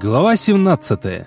Глава 17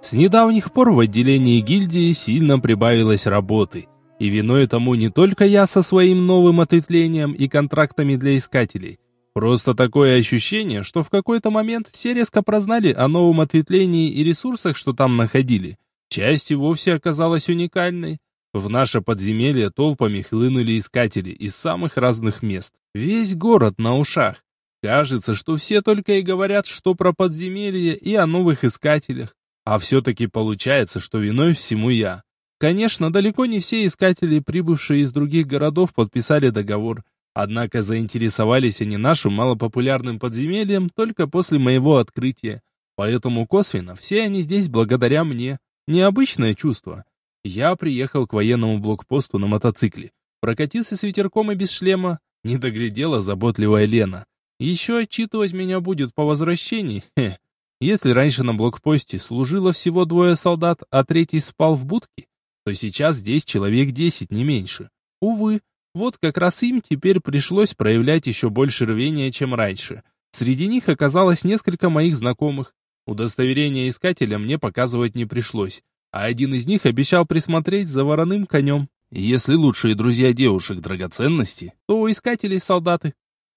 С недавних пор в отделении гильдии сильно прибавилось работы. И виной тому не только я со своим новым ответвлением и контрактами для искателей. Просто такое ощущение, что в какой-то момент все резко прознали о новом ответвлении и ресурсах, что там находили. Часть и вовсе оказалась уникальной. В наше подземелье толпами хлынули искатели из самых разных мест. Весь город на ушах. Кажется, что все только и говорят, что про подземелье и о новых искателях. А все-таки получается, что виной всему я. Конечно, далеко не все искатели, прибывшие из других городов, подписали договор. Однако заинтересовались они нашим малопопулярным подземельем только после моего открытия. Поэтому косвенно все они здесь благодаря мне. Необычное чувство. Я приехал к военному блокпосту на мотоцикле. Прокатился с ветерком и без шлема. Не доглядела заботливая Лена. Еще отчитывать меня будет по возвращении. Хе. Если раньше на блокпосте служило всего двое солдат, а третий спал в будке, то сейчас здесь человек десять, не меньше. Увы, вот как раз им теперь пришлось проявлять еще больше рвения, чем раньше. Среди них оказалось несколько моих знакомых. Удостоверение искателя мне показывать не пришлось, а один из них обещал присмотреть за вороным конем. Если лучшие друзья девушек драгоценности, то у искателей солдаты.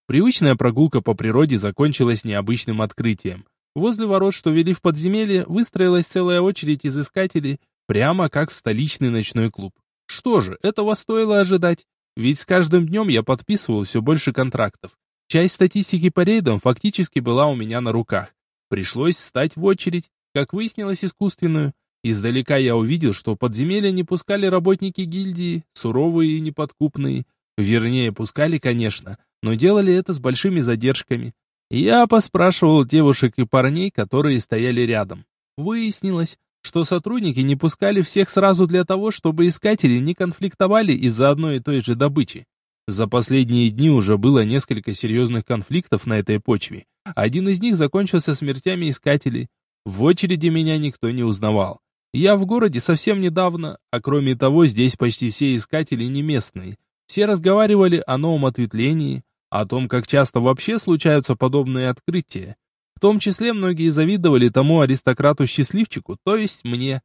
Привычная прогулка по природе закончилась необычным открытием. Возле ворот, что вели в подземелье, выстроилась целая очередь из искателей, прямо как в столичный ночной клуб. Что же, этого стоило ожидать, ведь с каждым днем я подписывал все больше контрактов. Часть статистики по рейдам фактически была у меня на руках. Пришлось встать в очередь, как выяснилось, искусственную. Издалека я увидел, что в подземелье не пускали работники гильдии, суровые и неподкупные. Вернее, пускали, конечно, но делали это с большими задержками. Я поспрашивал девушек и парней, которые стояли рядом. Выяснилось, что сотрудники не пускали всех сразу для того, чтобы искатели не конфликтовали из-за одной и той же добычи. За последние дни уже было несколько серьезных конфликтов на этой почве. Один из них закончился смертями искателей. В очереди меня никто не узнавал. Я в городе совсем недавно, а кроме того, здесь почти все искатели не местные. Все разговаривали о новом ответвлении, о том, как часто вообще случаются подобные открытия. В том числе многие завидовали тому аристократу-счастливчику, то есть мне.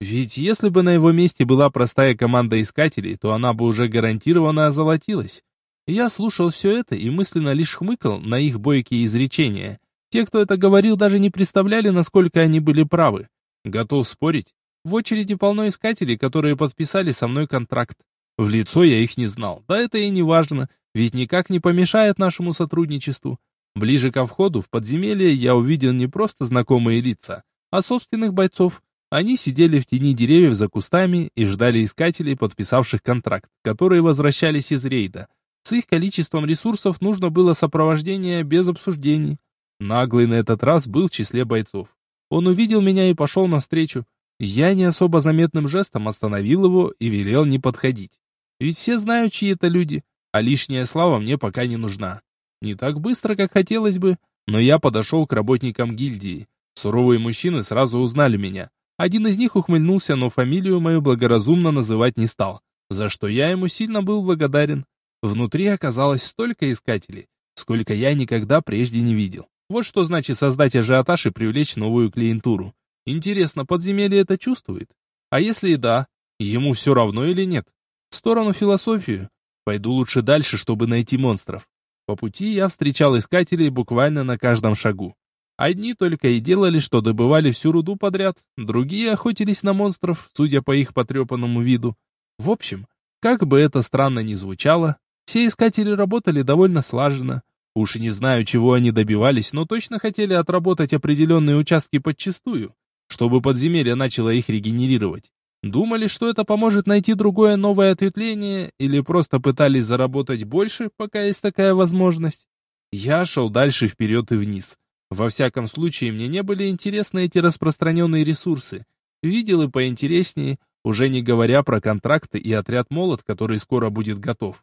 Ведь если бы на его месте была простая команда искателей, то она бы уже гарантированно озолотилась. Я слушал все это и мысленно лишь хмыкал на их бойкие изречения. Те, кто это говорил, даже не представляли, насколько они были правы. Готов спорить. В очереди полно искателей, которые подписали со мной контракт. В лицо я их не знал. Да это и не важно, ведь никак не помешает нашему сотрудничеству. Ближе ко входу в подземелье я увидел не просто знакомые лица, а собственных бойцов. Они сидели в тени деревьев за кустами и ждали искателей, подписавших контракт, которые возвращались из рейда. С их количеством ресурсов нужно было сопровождение без обсуждений. Наглый на этот раз был в числе бойцов. Он увидел меня и пошел навстречу. Я не особо заметным жестом остановил его и велел не подходить. Ведь все знают, чьи это люди, а лишняя слава мне пока не нужна. Не так быстро, как хотелось бы, но я подошел к работникам гильдии. Суровые мужчины сразу узнали меня. Один из них ухмыльнулся, но фамилию мою благоразумно называть не стал, за что я ему сильно был благодарен. Внутри оказалось столько искателей, сколько я никогда прежде не видел. Вот что значит создать ажиотаж и привлечь новую клиентуру. Интересно, подземелье это чувствует? А если и да, ему все равно или нет? В сторону философию. Пойду лучше дальше, чтобы найти монстров. По пути я встречал искателей буквально на каждом шагу. Одни только и делали, что добывали всю руду подряд, другие охотились на монстров, судя по их потрепанному виду. В общем, как бы это странно ни звучало, все искатели работали довольно слаженно. Уж не знаю, чего они добивались, но точно хотели отработать определенные участки подчистую, чтобы подземелье начало их регенерировать. Думали, что это поможет найти другое новое ответвление, или просто пытались заработать больше, пока есть такая возможность. Я шел дальше вперед и вниз. Во всяком случае, мне не были интересны эти распространенные ресурсы. Видел и поинтереснее, уже не говоря про контракты и отряд молот, который скоро будет готов.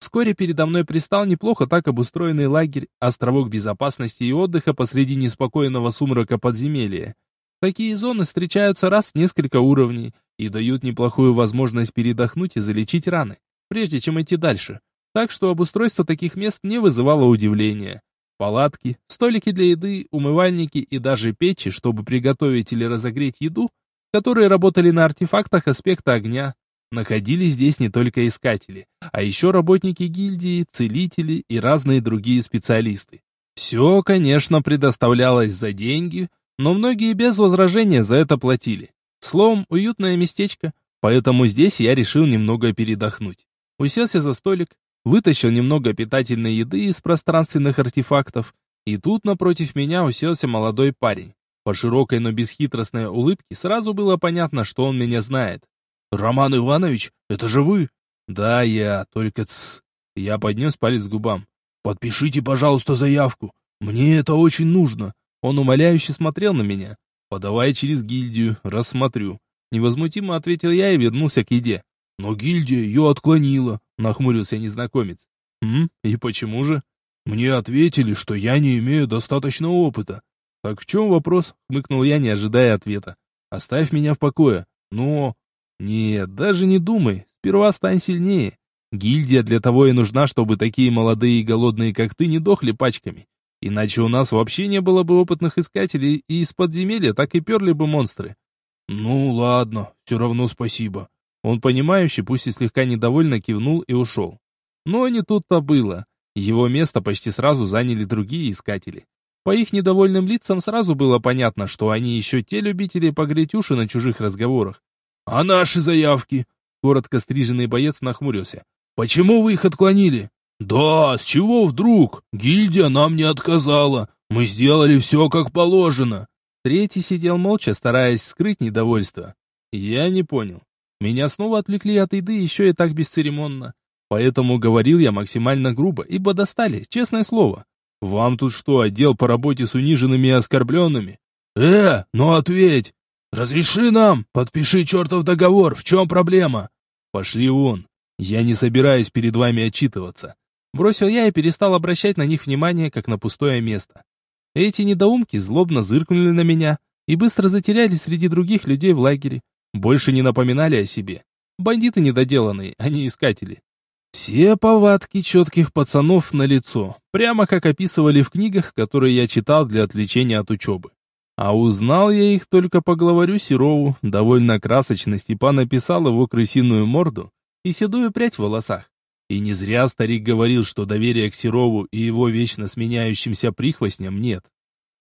Вскоре передо мной пристал неплохо так обустроенный лагерь, островок безопасности и отдыха посреди неспокойного сумрака подземелья. Такие зоны встречаются раз в несколько уровней, и дают неплохую возможность передохнуть и залечить раны, прежде чем идти дальше. Так что обустройство таких мест не вызывало удивления. Палатки, столики для еды, умывальники и даже печи, чтобы приготовить или разогреть еду, которые работали на артефактах аспекта огня. Находились здесь не только искатели, а еще работники гильдии, целители и разные другие специалисты. Все, конечно, предоставлялось за деньги, но многие без возражения за это платили. Словом, уютное местечко, поэтому здесь я решил немного передохнуть. Уселся за столик, вытащил немного питательной еды из пространственных артефактов, и тут напротив меня уселся молодой парень. По широкой, но бесхитростной улыбке сразу было понятно, что он меня знает. «Роман Иванович, это же вы?» «Да, я, только ц...» Я поднес палец к губам. «Подпишите, пожалуйста, заявку. Мне это очень нужно». Он умоляюще смотрел на меня. «Подавай через гильдию, рассмотрю». Невозмутимо ответил я и вернулся к еде. «Но гильдия ее отклонила», — нахмурился незнакомец. «М? И почему же?» «Мне ответили, что я не имею достаточно опыта». «Так в чем вопрос?» — хмыкнул я, не ожидая ответа. «Оставь меня в покое». «Но...» Нет, даже не думай. Сперва стань сильнее. Гильдия для того и нужна, чтобы такие молодые и голодные, как ты, не дохли пачками. Иначе у нас вообще не было бы опытных искателей, и из подземелья так и перли бы монстры. Ну ладно, все равно спасибо. Он понимающий, пусть и слегка недовольно кивнул и ушел. Но не тут-то было. Его место почти сразу заняли другие искатели. По их недовольным лицам сразу было понятно, что они еще те любители погреть уши на чужих разговорах. «А наши заявки?» Коротко стриженный боец нахмурился. «Почему вы их отклонили?» «Да, с чего вдруг? Гильдия нам не отказала. Мы сделали все как положено». Третий сидел молча, стараясь скрыть недовольство. Я не понял. Меня снова отвлекли от еды еще и так бесцеремонно. Поэтому говорил я максимально грубо, ибо достали, честное слово. Вам тут что, отдел по работе с униженными и оскорбленными? Э, ну ответь! «Разреши нам! Подпиши чертов договор! В чем проблема?» «Пошли вон! Я не собираюсь перед вами отчитываться!» Бросил я и перестал обращать на них внимание, как на пустое место. Эти недоумки злобно зыркнули на меня и быстро затерялись среди других людей в лагере. Больше не напоминали о себе. Бандиты недоделанные, а не искатели. Все повадки четких пацанов на лицо, прямо как описывали в книгах, которые я читал для отвлечения от учебы. А узнал я их только по главарю Серову, довольно красочно Степан описал его крысиную морду и седую прядь в волосах. И не зря старик говорил, что доверия к Серову и его вечно сменяющимся прихвостням нет.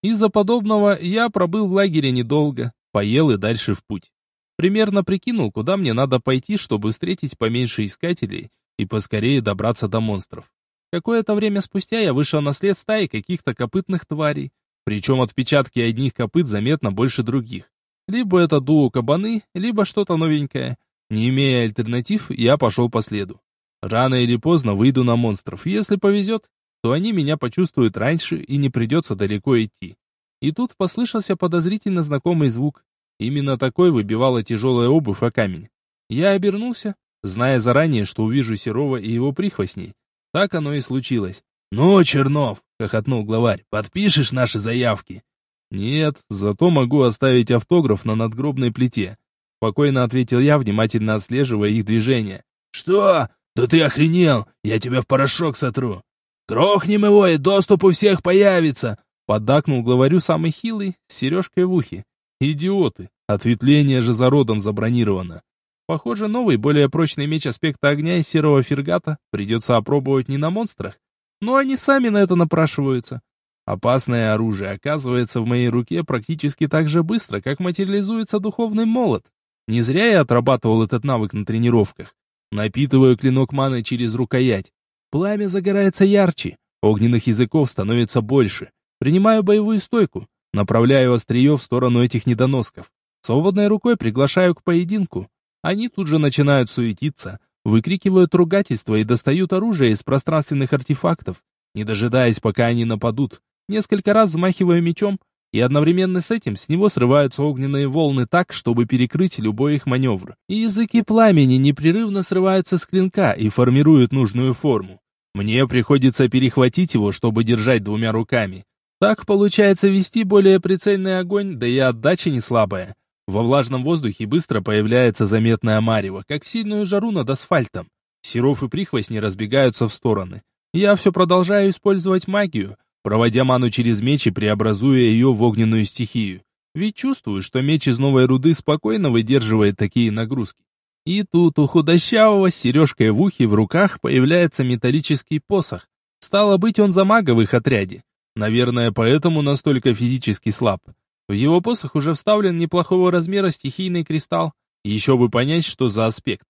Из-за подобного я пробыл в лагере недолго, поел и дальше в путь. Примерно прикинул, куда мне надо пойти, чтобы встретить поменьше искателей и поскорее добраться до монстров. Какое-то время спустя я вышел на след стаи каких-то копытных тварей, причем отпечатки одних копыт заметно больше других. Либо это дуо кабаны, либо что-то новенькое. Не имея альтернатив, я пошел по следу. Рано или поздно выйду на монстров. Если повезет, то они меня почувствуют раньше и не придется далеко идти. И тут послышался подозрительно знакомый звук. Именно такой выбивала тяжелая обувь о камень. Я обернулся, зная заранее, что увижу Серова и его прихвостней. Так оно и случилось. «Ну, Чернов!» — хохотнул главарь. «Подпишешь наши заявки?» «Нет, зато могу оставить автограф на надгробной плите», — спокойно ответил я, внимательно отслеживая их движения. «Что? Да ты охренел! Я тебя в порошок сотру!» «Грохнем его, и доступ у всех появится!» Поддакнул главарю самый хилый, с сережкой в ухе. «Идиоты! Ответвление же за родом забронировано!» Похоже, новый, более прочный меч аспекта огня из серого фергата придется опробовать не на монстрах, но они сами на это напрашиваются. Опасное оружие оказывается в моей руке практически так же быстро, как материализуется духовный молот. Не зря я отрабатывал этот навык на тренировках. Напитываю клинок маны через рукоять. Пламя загорается ярче, огненных языков становится больше. Принимаю боевую стойку, направляю острие в сторону этих недоносков. Свободной рукой приглашаю к поединку. Они тут же начинают суетиться, выкрикивают ругательства и достают оружие из пространственных артефактов, не дожидаясь, пока они нападут. Несколько раз взмахиваю мечом, и одновременно с этим с него срываются огненные волны так, чтобы перекрыть любой их маневр. Языки пламени непрерывно срываются с клинка и формируют нужную форму. Мне приходится перехватить его, чтобы держать двумя руками. Так получается вести более прицельный огонь, да и отдача не слабая. Во влажном воздухе быстро появляется заметная марево, как сильную жару над асфальтом. Серов и прихвостни разбегаются в стороны. Я все продолжаю использовать магию, проводя ману через меч и преобразуя ее в огненную стихию. Ведь чувствую, что меч из новой руды спокойно выдерживает такие нагрузки. И тут у худощавого с сережкой в ухе в руках появляется металлический посох. Стало быть, он за их отряде. Наверное, поэтому настолько физически слаб. В его посох уже вставлен неплохого размера стихийный кристалл. Еще бы понять, что за аспект.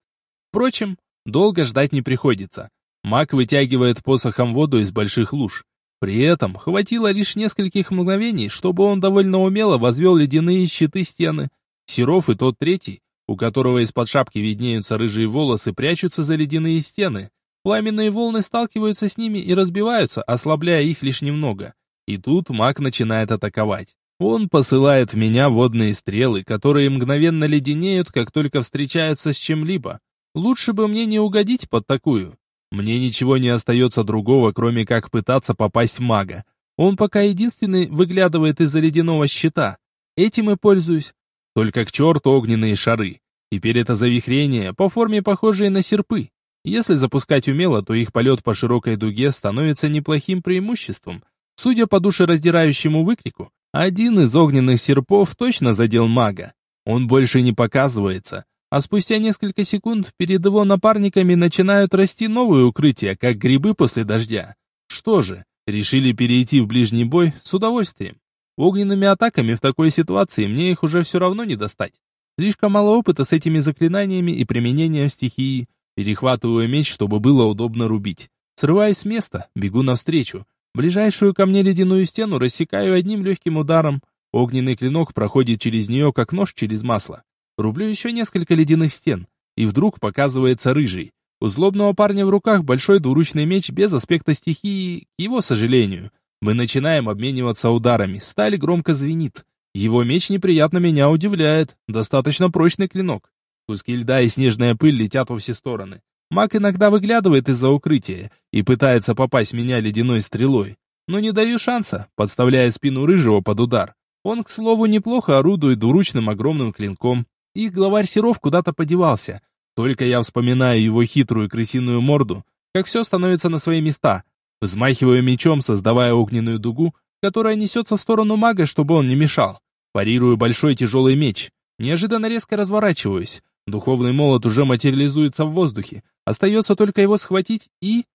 Впрочем, долго ждать не приходится. Маг вытягивает посохом воду из больших луж. При этом хватило лишь нескольких мгновений, чтобы он довольно умело возвел ледяные щиты стены. Серов и тот третий, у которого из-под шапки виднеются рыжие волосы, прячутся за ледяные стены. Пламенные волны сталкиваются с ними и разбиваются, ослабляя их лишь немного. И тут маг начинает атаковать. Он посылает в меня водные стрелы, которые мгновенно леденеют, как только встречаются с чем-либо. Лучше бы мне не угодить под такую. Мне ничего не остается другого, кроме как пытаться попасть в мага. Он пока единственный выглядывает из-за ледяного щита. Этим и пользуюсь. Только к черту огненные шары. Теперь это завихрение, по форме похожие на серпы. Если запускать умело, то их полет по широкой дуге становится неплохим преимуществом. Судя по душераздирающему выкрику, один из огненных серпов точно задел мага. Он больше не показывается, а спустя несколько секунд перед его напарниками начинают расти новые укрытия, как грибы после дождя. Что же, решили перейти в ближний бой с удовольствием. Огненными атаками в такой ситуации мне их уже все равно не достать. Слишком мало опыта с этими заклинаниями и применением стихии. Перехватываю меч, чтобы было удобно рубить. Срываюсь с места, бегу навстречу. Ближайшую ко мне ледяную стену рассекаю одним легким ударом. Огненный клинок проходит через нее, как нож через масло. Рублю еще несколько ледяных стен, и вдруг показывается рыжий. У злобного парня в руках большой двуручный меч без аспекта стихии, к его сожалению. Мы начинаем обмениваться ударами, сталь громко звенит. Его меч неприятно меня удивляет, достаточно прочный клинок. Куски льда и снежная пыль летят во все стороны. Маг иногда выглядывает из-за укрытия и пытается попасть меня ледяной стрелой. Но не даю шанса, подставляя спину рыжего под удар. Он, к слову, неплохо орудует двуручным огромным клинком. Их главарь Серов куда-то подевался. Только я вспоминаю его хитрую крысиную морду, как все становится на свои места. Взмахиваю мечом, создавая огненную дугу, которая несется в сторону мага, чтобы он не мешал. Парирую большой тяжелый меч. Неожиданно резко разворачиваюсь. Духовный молот уже материализуется в воздухе. Остается только его схватить и...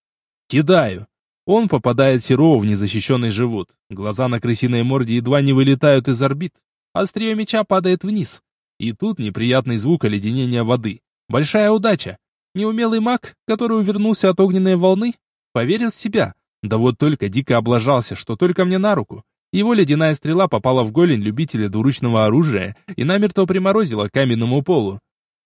Кидаю. Он попадает Серова в незащищенный живот. Глаза на крысиной морде едва не вылетают из орбит. Острие меча падает вниз. И тут неприятный звук оледенения воды. Большая удача. Неумелый маг, который увернулся от огненной волны, поверил в себя. Да вот только дико облажался, что только мне на руку. Его ледяная стрела попала в голень любителя двуручного оружия и намертво приморозила к каменному полу.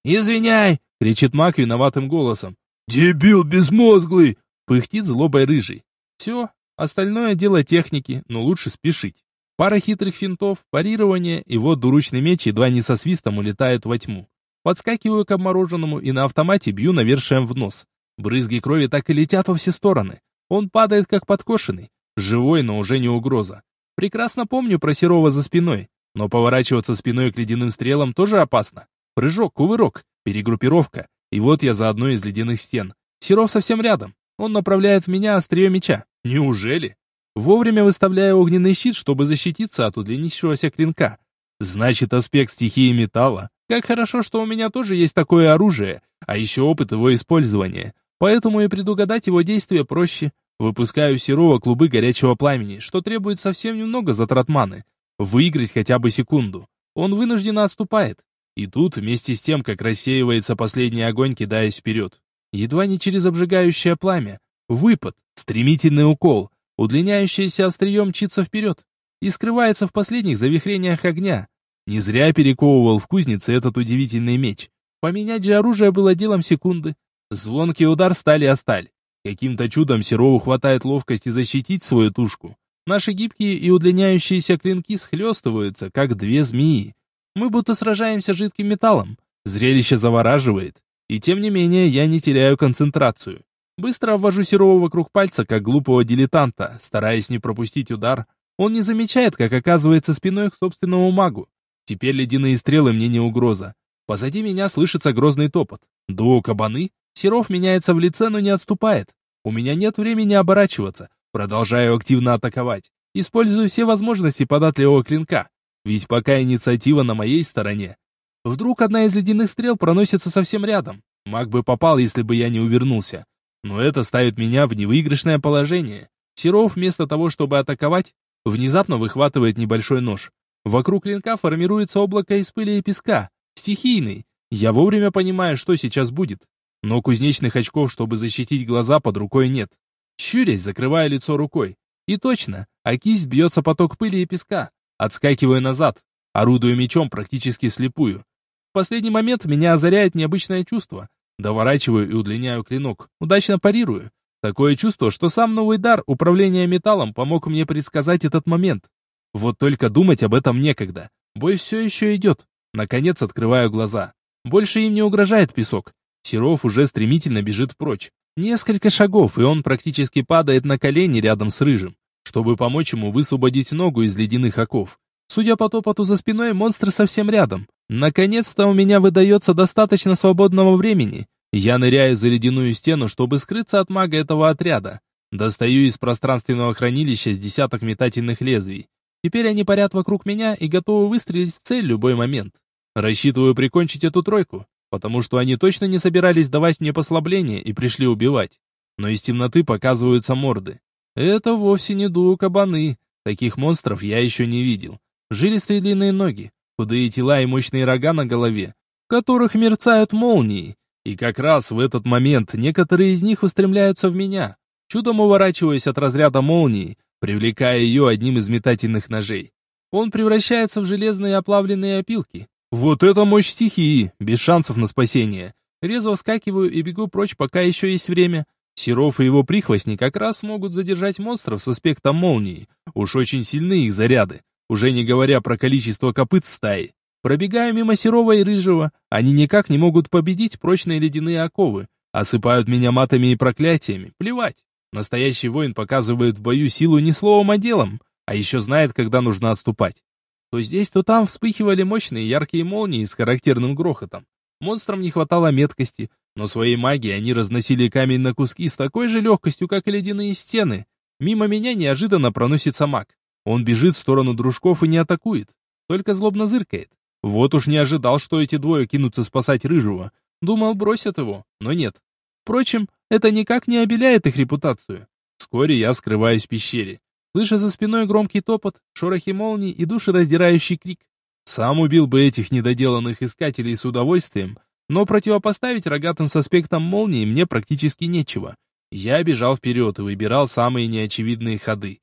«Извиняй!» — кричит маг виноватым голосом. «Дебил безмозглый!» — пыхтит злобой рыжий. Все, остальное дело техники, но лучше спешить. Пара хитрых финтов, парирование, и вот двуручный меч едва не со свистом улетает во тьму. Подскакиваю к обмороженному и на автомате бью навершием в нос. Брызги крови так и летят во все стороны. Он падает как подкошенный. Живой, но уже не угроза. Прекрасно помню про Серова за спиной, но поворачиваться спиной к ледяным стрелам тоже опасно. Прыжок, кувырок, перегруппировка. И вот я за одной из ледяных стен. Серов совсем рядом. Он направляет в меня острие меча. Неужели? Вовремя выставляя огненный щит, чтобы защититься от удлинившегося клинка. Значит, аспект стихии металла. Как хорошо, что у меня тоже есть такое оружие, а еще опыт его использования. Поэтому и предугадать его действия проще. Выпускаю серого клубы горячего пламени, что требует совсем немного затрат маны. Выиграть хотя бы секунду. Он вынужденно отступает. И тут, вместе с тем, как рассеивается последний огонь, кидаясь вперед. Едва не через обжигающее пламя. Выпад, стремительный укол, Удлиняющееся острие мчится вперед и скрывается в последних завихрениях огня. Не зря перековывал в кузнице этот удивительный меч. Поменять же оружие было делом секунды. Звонкий удар стали о сталь. Каким-то чудом Серову хватает ловкости защитить свою тушку. Наши гибкие и удлиняющиеся клинки схлестываются, как две змеи. Мы будто сражаемся жидким металлом. Зрелище завораживает. И тем не менее я не теряю концентрацию. Быстро обвожу Серова вокруг пальца, как глупого дилетанта, стараясь не пропустить удар. Он не замечает, как оказывается спиной к собственному магу. Теперь ледяные стрелы мне не угроза. Позади меня слышится грозный топот. До кабаны. Серов меняется в лице, но не отступает. У меня нет времени оборачиваться. Продолжаю активно атаковать. Использую все возможности податливого клинка. Ведь пока инициатива на моей стороне. Вдруг одна из ледяных стрел проносится совсем рядом. Маг бы попал, если бы я не увернулся. Но это ставит меня в невыигрышное положение. Серов вместо того, чтобы атаковать, внезапно выхватывает небольшой нож. Вокруг клинка формируется облако из пыли и песка. Стихийный. Я вовремя понимаю, что сейчас будет. Но кузнечных очков, чтобы защитить глаза, под рукой нет. Щурясь, закрываю лицо рукой. И точно, а кисть бьется поток пыли и песка. Отскакиваю назад. Орудую мечом практически слепую. В последний момент меня озаряет необычное чувство. Доворачиваю и удлиняю клинок. Удачно парирую. Такое чувство, что сам новый дар управления металлом помог мне предсказать этот момент. Вот только думать об этом некогда. Бой все еще идет. Наконец открываю глаза. Больше им не угрожает песок. Серов уже стремительно бежит прочь. Несколько шагов, и он практически падает на колени рядом с Рыжим, чтобы помочь ему высвободить ногу из ледяных оков. Судя по топоту за спиной, монстр совсем рядом. Наконец-то у меня выдается достаточно свободного времени. Я ныряю за ледяную стену, чтобы скрыться от мага этого отряда. Достаю из пространственного хранилища с десяток метательных лезвий. Теперь они парят вокруг меня и готовы выстрелить в цель любой момент. Рассчитываю прикончить эту тройку, потому что они точно не собирались давать мне послабление и пришли убивать. Но из темноты показываются морды. Это вовсе не дуо-кабаны. Таких монстров я еще не видел. Жилистые длинные ноги, худые тела и мощные рога на голове, в которых мерцают молнии. И как раз в этот момент некоторые из них устремляются в меня, чудом уворачиваясь от разряда молнии, привлекая ее одним из метательных ножей. Он превращается в железные оплавленные опилки. Вот это мощь стихии, без шансов на спасение. Резво вскакиваю и бегу прочь, пока еще есть время. Серов и его прихвостни как раз могут задержать монстров с аспектом молнии. Уж очень сильны их заряды уже не говоря про количество копыт стаи. Пробегая мимо Серова и Рыжего, они никак не могут победить прочные ледяные оковы, осыпают меня матами и проклятиями, плевать. Настоящий воин показывает в бою силу не словом, а делом, а еще знает, когда нужно отступать. То здесь, то там вспыхивали мощные яркие молнии с характерным грохотом. Монстрам не хватало меткости, но своей магией они разносили камень на куски с такой же легкостью, как и ледяные стены. Мимо меня неожиданно проносится маг. Он бежит в сторону дружков и не атакует, только злобно зыркает. Вот уж не ожидал, что эти двое кинутся спасать Рыжего. Думал, бросят его, но нет. Впрочем, это никак не обеляет их репутацию. Вскоре я скрываюсь в пещере. Слыша за спиной громкий топот, шорохи молний и душераздирающий крик. Сам убил бы этих недоделанных искателей с удовольствием, но противопоставить рогатым с аспектом молнии мне практически нечего. Я бежал вперед и выбирал самые неочевидные ходы.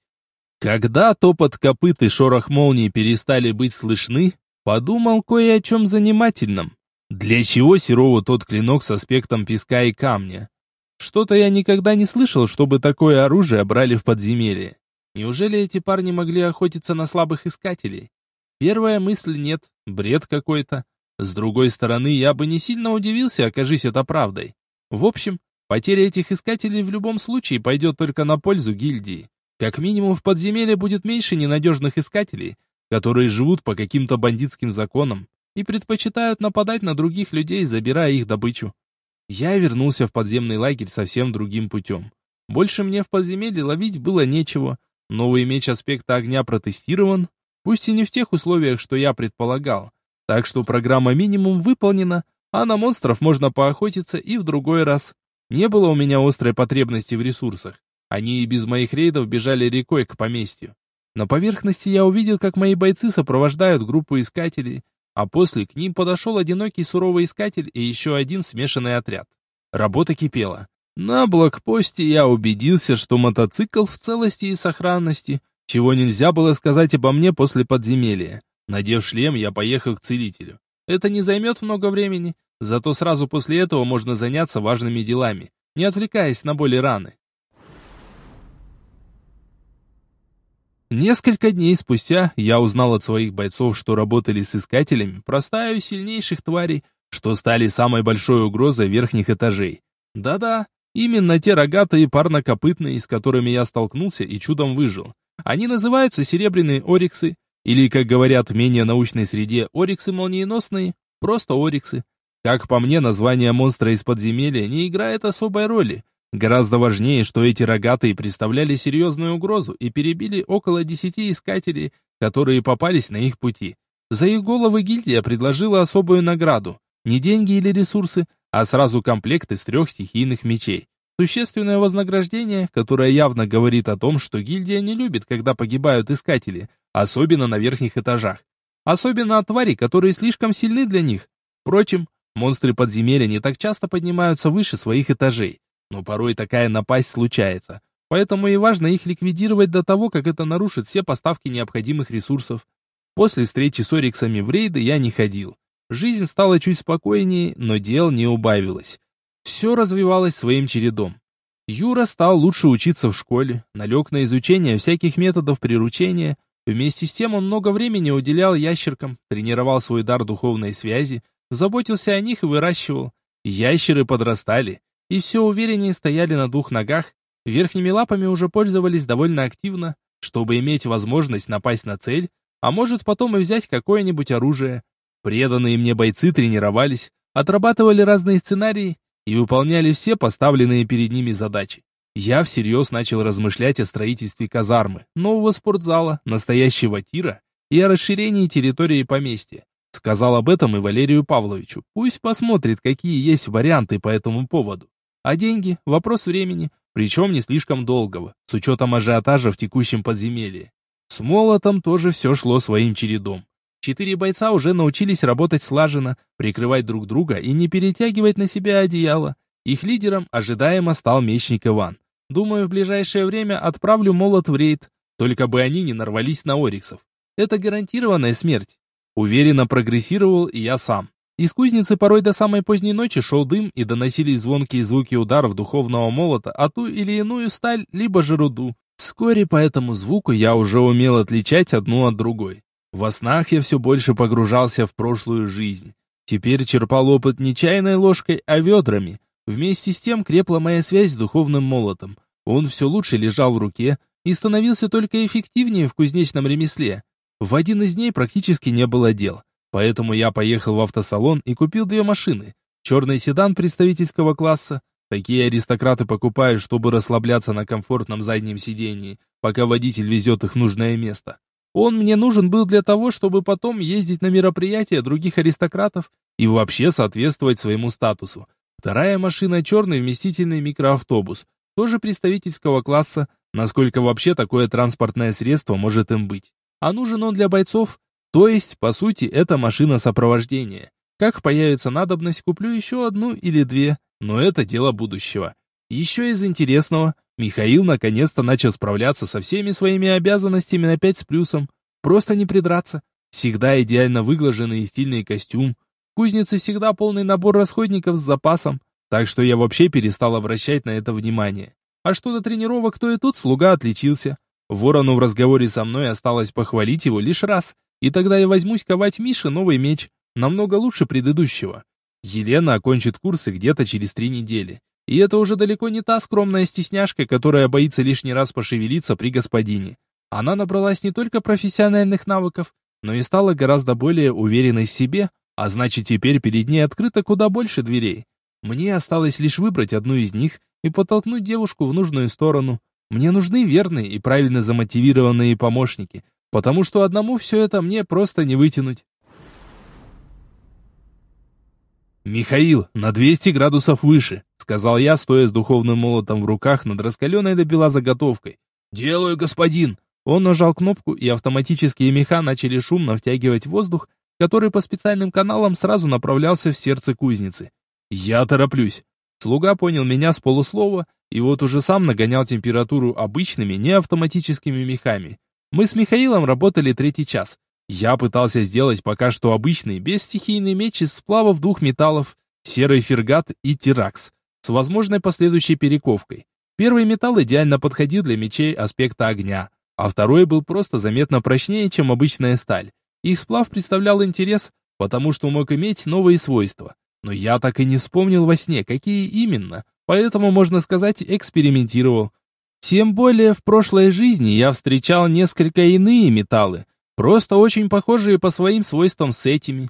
Когда топот копыт и шорох молнии перестали быть слышны, подумал кое о чем занимательном. Для чего Серову тот клинок с аспектом песка и камня? Что-то я никогда не слышал, чтобы такое оружие брали в подземелье. Неужели эти парни могли охотиться на слабых искателей? Первая мысль нет, бред какой-то. С другой стороны, я бы не сильно удивился, окажись это правдой. В общем, потеря этих искателей в любом случае пойдет только на пользу гильдии. Как минимум в подземелье будет меньше ненадежных искателей, которые живут по каким-то бандитским законам и предпочитают нападать на других людей, забирая их добычу. Я вернулся в подземный лагерь совсем другим путем. Больше мне в подземелье ловить было нечего. Новый меч аспекта огня протестирован, пусть и не в тех условиях, что я предполагал. Так что программа минимум выполнена, а на монстров можно поохотиться и в другой раз. Не было у меня острой потребности в ресурсах. Они и без моих рейдов бежали рекой к поместью. На поверхности я увидел, как мои бойцы сопровождают группу искателей, а после к ним подошел одинокий суровый искатель и еще один смешанный отряд. Работа кипела. На блокпосте я убедился, что мотоцикл в целости и сохранности, чего нельзя было сказать обо мне после подземелья. Надев шлем, я поехал к целителю. Это не займет много времени, зато сразу после этого можно заняться важными делами, не отвлекаясь на боли раны. Несколько дней спустя я узнал от своих бойцов, что работали с искателями, простаю сильнейших тварей, что стали самой большой угрозой верхних этажей. Да-да, именно те рогатые парнокопытные, с которыми я столкнулся и чудом выжил. Они называются серебряные ориксы, или, как говорят в менее научной среде, ориксы молниеносные, просто ориксы. Как по мне, название монстра из подземелья не играет особой роли. Гораздо важнее, что эти рогатые представляли серьезную угрозу и перебили около десяти искателей, которые попались на их пути. За их головы гильдия предложила особую награду. Не деньги или ресурсы, а сразу комплект из трех стихийных мечей. Существенное вознаграждение, которое явно говорит о том, что гильдия не любит, когда погибают искатели, особенно на верхних этажах. Особенно от тварей, которые слишком сильны для них. Впрочем, монстры подземелья не так часто поднимаются выше своих этажей, но порой такая напасть случается. Поэтому и важно их ликвидировать до того, как это нарушит все поставки необходимых ресурсов. После встречи с Ориксами в рейды я не ходил. Жизнь стала чуть спокойнее, но дел не убавилось. Все развивалось своим чередом. Юра стал лучше учиться в школе, налег на изучение всяких методов приручения. Вместе с тем он много времени уделял ящеркам, тренировал свой дар духовной связи, заботился о них и выращивал. Ящеры подрастали, и все увереннее стояли на двух ногах, верхними лапами уже пользовались довольно активно, чтобы иметь возможность напасть на цель, а может потом и взять какое-нибудь оружие. Преданные мне бойцы тренировались, отрабатывали разные сценарии и выполняли все поставленные перед ними задачи. Я всерьез начал размышлять о строительстве казармы, нового спортзала, настоящего тира и о расширении территории поместья. Сказал об этом и Валерию Павловичу. Пусть посмотрит, какие есть варианты по этому поводу. А деньги – вопрос времени, причем не слишком долгого, с учетом ажиотажа в текущем подземелье. С молотом тоже все шло своим чередом. Четыре бойца уже научились работать слаженно, прикрывать друг друга и не перетягивать на себя одеяло. Их лидером ожидаемо стал мечник Иван. Думаю, в ближайшее время отправлю молот в рейд, только бы они не нарвались на ориксов. Это гарантированная смерть. Уверенно прогрессировал и я сам. Из кузницы порой до самой поздней ночи шел дым и доносились звонкие звуки ударов духовного молота, а ту или иную сталь, либо же руду. Вскоре по этому звуку я уже умел отличать одну от другой. Во снах я все больше погружался в прошлую жизнь. Теперь черпал опыт не чайной ложкой, а ведрами. Вместе с тем крепла моя связь с духовным молотом. Он все лучше лежал в руке и становился только эффективнее в кузнечном ремесле. В один из дней практически не было дел. Поэтому я поехал в автосалон и купил две машины. Черный седан представительского класса. Такие аристократы покупают, чтобы расслабляться на комфортном заднем сидении, пока водитель везет их в нужное место. Он мне нужен был для того, чтобы потом ездить на мероприятия других аристократов и вообще соответствовать своему статусу. Вторая машина – черный вместительный микроавтобус, тоже представительского класса, насколько вообще такое транспортное средство может им быть. А нужен он для бойцов, то есть, по сути, это машина сопровождения. Как появится надобность, куплю еще одну или две, но это дело будущего. Еще из интересного, Михаил наконец-то начал справляться со всеми своими обязанностями на пять с плюсом. Просто не придраться. Всегда идеально выглаженный и стильный костюм. В кузнице всегда полный набор расходников с запасом. Так что я вообще перестал обращать на это внимание. А что до тренировок, то и тут слуга отличился. Ворону в разговоре со мной осталось похвалить его лишь раз. И тогда я возьмусь ковать Мише новый меч. Намного лучше предыдущего. Елена окончит курсы где-то через три недели. И это уже далеко не та скромная стесняшка, которая боится лишний раз пошевелиться при господине. Она набралась не только профессиональных навыков, но и стала гораздо более уверенной в себе, а значит теперь перед ней открыто куда больше дверей. Мне осталось лишь выбрать одну из них и подтолкнуть девушку в нужную сторону. Мне нужны верные и правильно замотивированные помощники, потому что одному все это мне просто не вытянуть. «Михаил, на 200 градусов выше», — сказал я, стоя с духовным молотом в руках над раскаленной до бела заготовкой. «Делаю, господин!» Он нажал кнопку, и автоматические меха начали шумно втягивать воздух, который по специальным каналам сразу направлялся в сердце кузницы. «Я тороплюсь!» Слуга понял меня с полуслова, и вот уже сам нагонял температуру обычными, не автоматическими мехами. Мы с Михаилом работали третий час. Я пытался сделать пока что обычный, бесстихийный меч из сплавов двух металлов, серый фергат и тиракс, с возможной последующей перековкой. Первый металл идеально подходил для мечей аспекта огня, а второй был просто заметно прочнее, чем обычная сталь. Их сплав представлял интерес, потому что мог иметь новые свойства. Но я так и не вспомнил во сне, какие именно, поэтому, можно сказать, экспериментировал. Тем более в прошлой жизни я встречал несколько иные металлы, Просто очень похожие по своим свойствам с этими.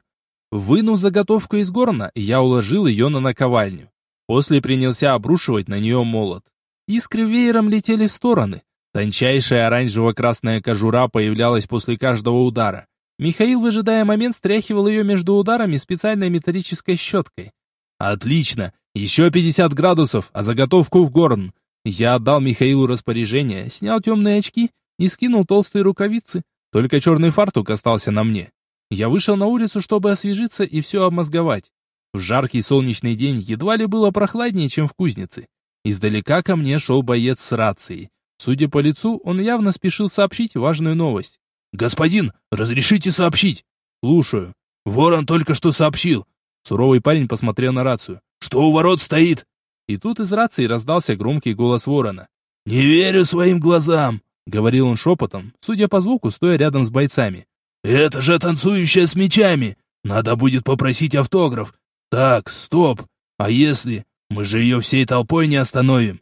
Вынув заготовку из горна, я уложил ее на наковальню. После принялся обрушивать на нее молот. Искры веером летели в стороны. Тончайшая оранжево-красная кожура появлялась после каждого удара. Михаил, выжидая момент, стряхивал ее между ударами специальной металлической щеткой. «Отлично! Еще 50 градусов, а заготовку в горн!» Я отдал Михаилу распоряжение, снял темные очки и скинул толстые рукавицы. Только черный фартук остался на мне. Я вышел на улицу, чтобы освежиться и все обмозговать. В жаркий солнечный день едва ли было прохладнее, чем в кузнице. Издалека ко мне шел боец с рацией. Судя по лицу, он явно спешил сообщить важную новость. «Господин, разрешите сообщить?» «Слушаю». «Ворон только что сообщил». Суровый парень посмотрел на рацию. «Что у ворот стоит?» И тут из рации раздался громкий голос ворона. «Не верю своим глазам!» — говорил он шепотом, судя по звуку, стоя рядом с бойцами. «Это же танцующая с мечами! Надо будет попросить автограф. Так, стоп. А если? Мы же ее всей толпой не остановим».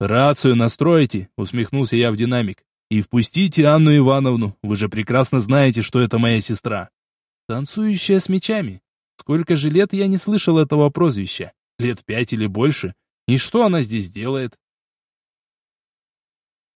«Рацию настройте», — усмехнулся я в динамик. И впустите Анну Ивановну, вы же прекрасно знаете, что это моя сестра. Танцующая с мечами. Сколько же лет я не слышал этого прозвища? Лет пять или больше. И что она здесь делает?